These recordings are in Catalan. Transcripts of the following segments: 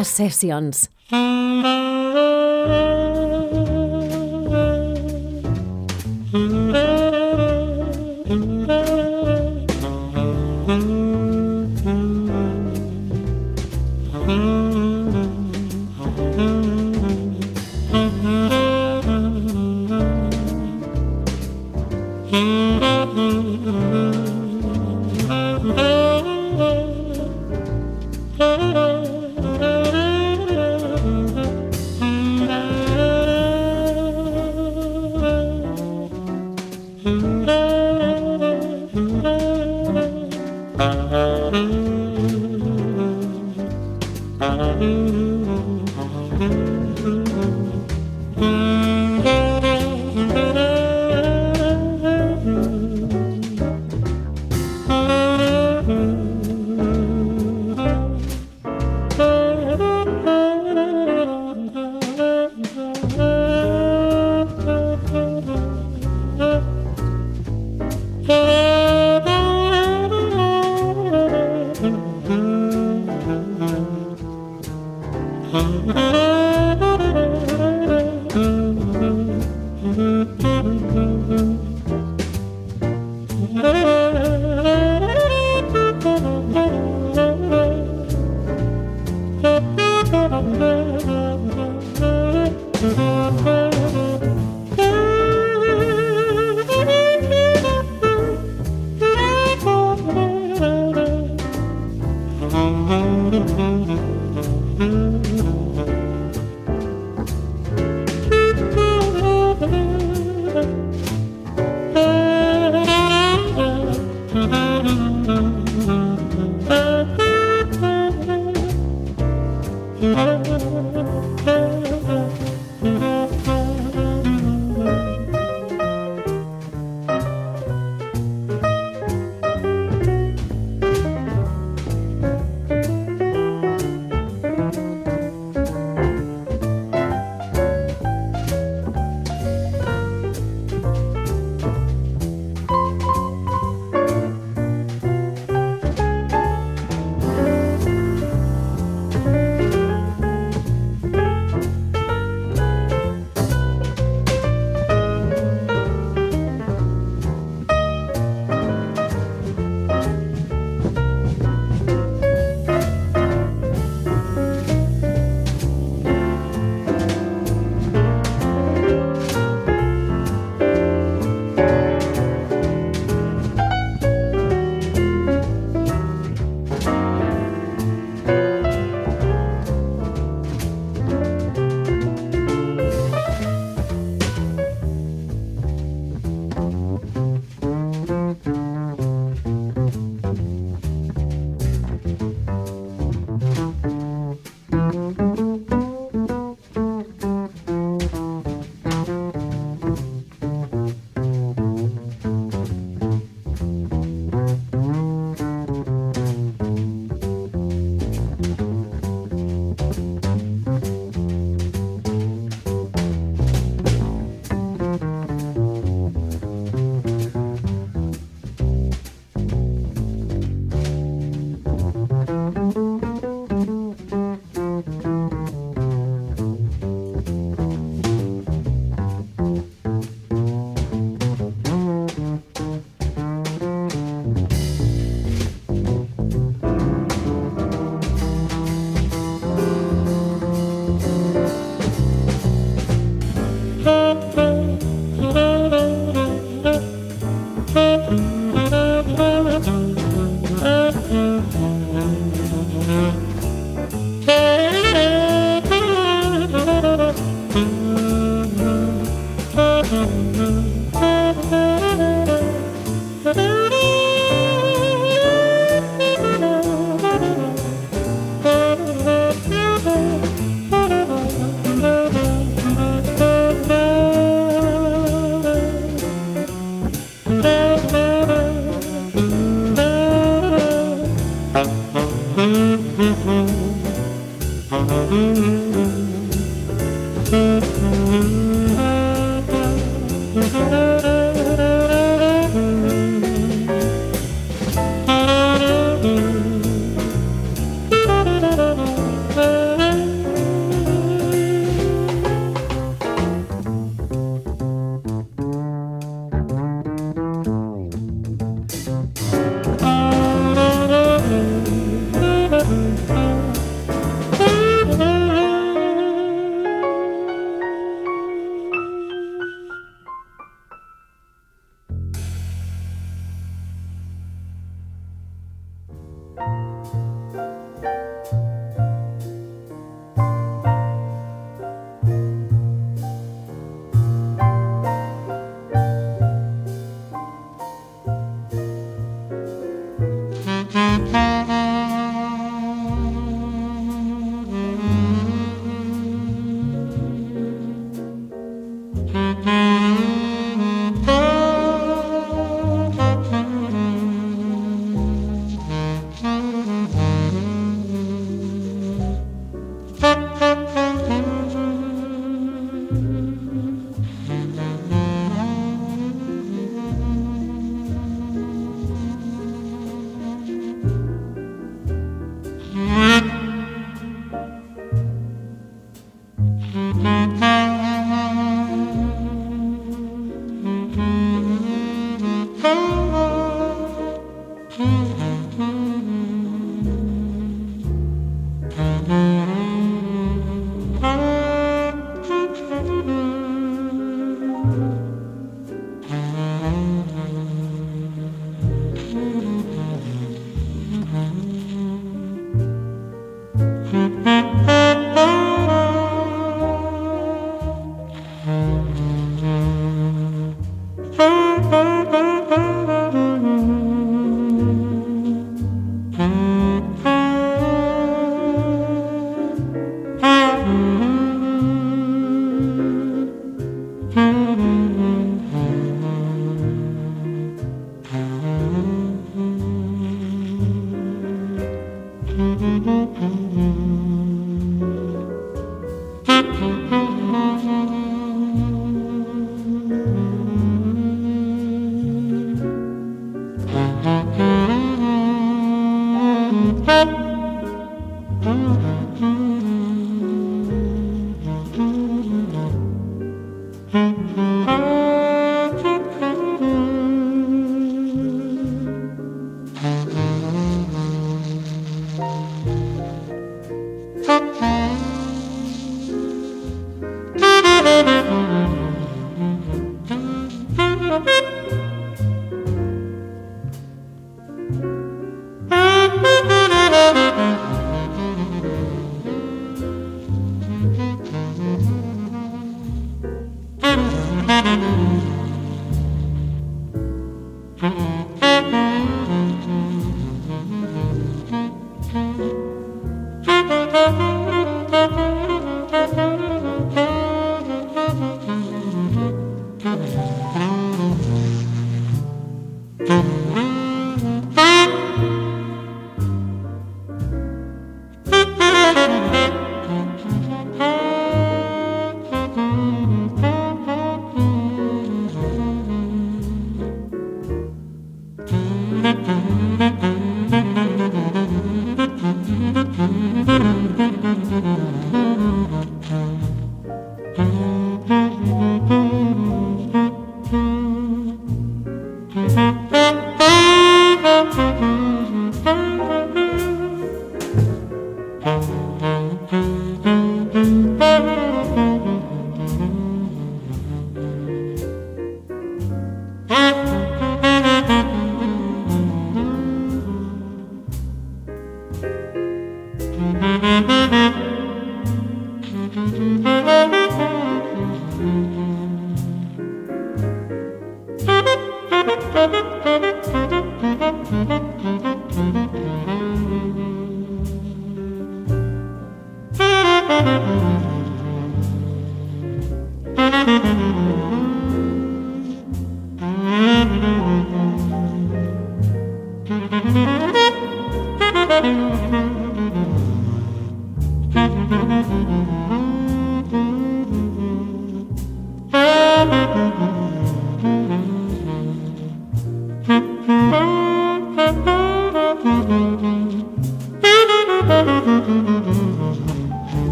Our sessions. Mm-hmm.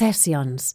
Sessions.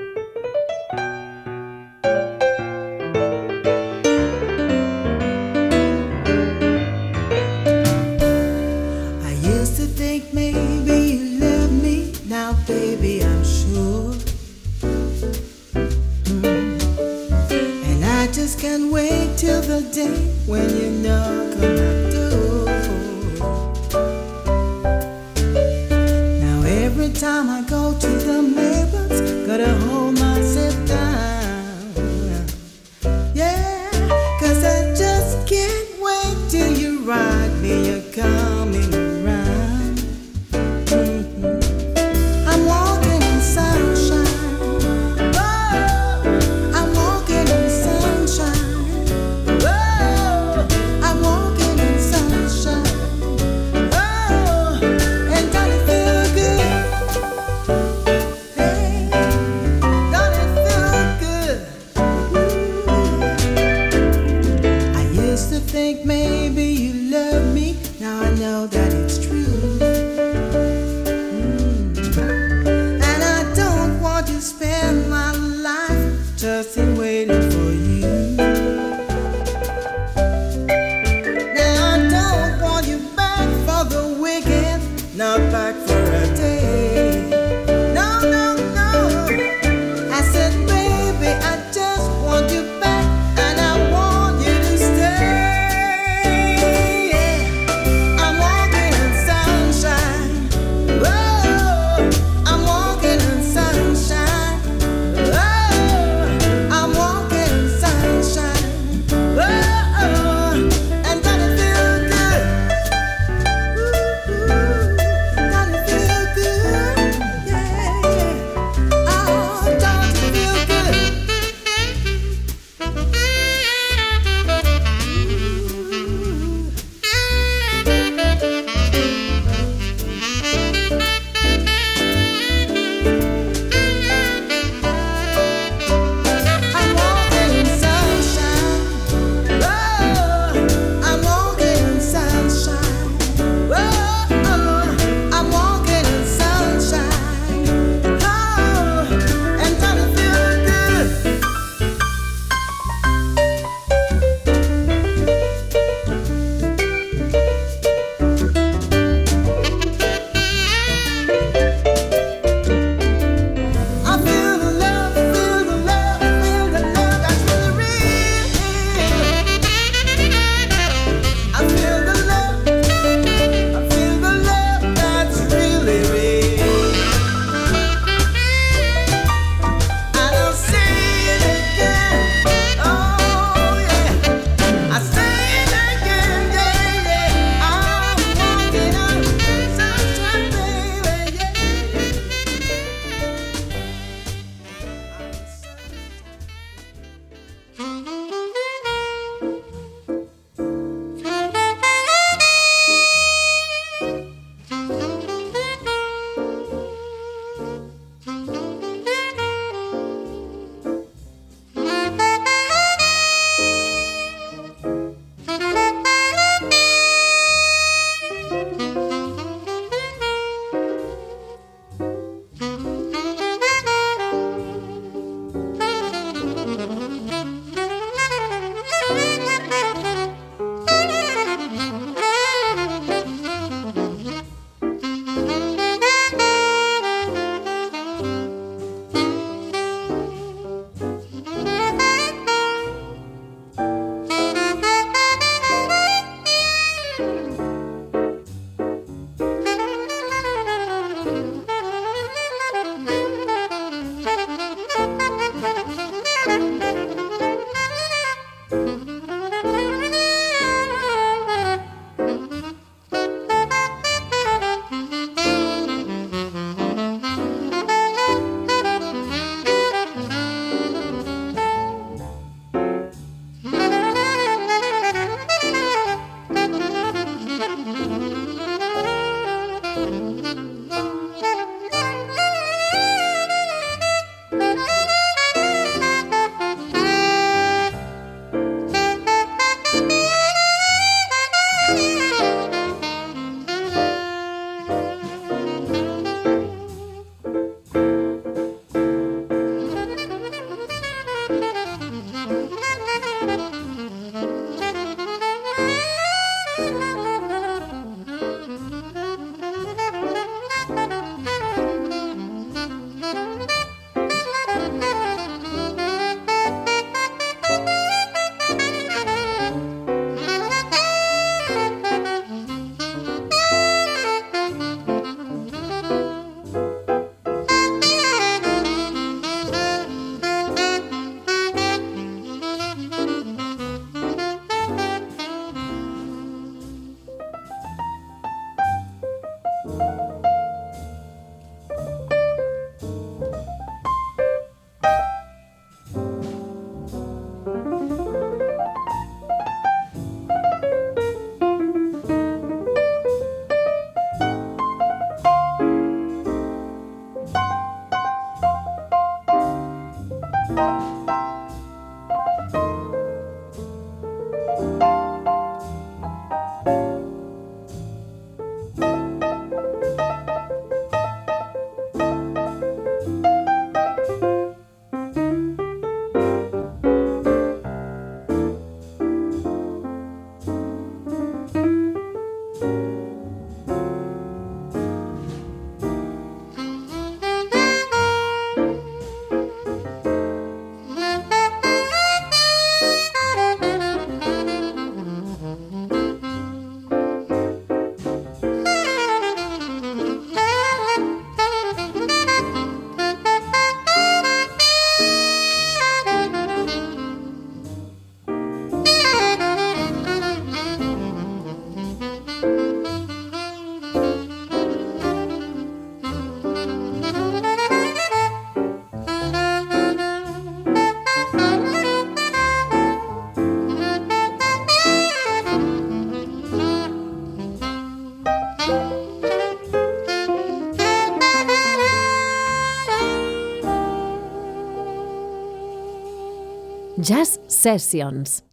Jazz Sessions.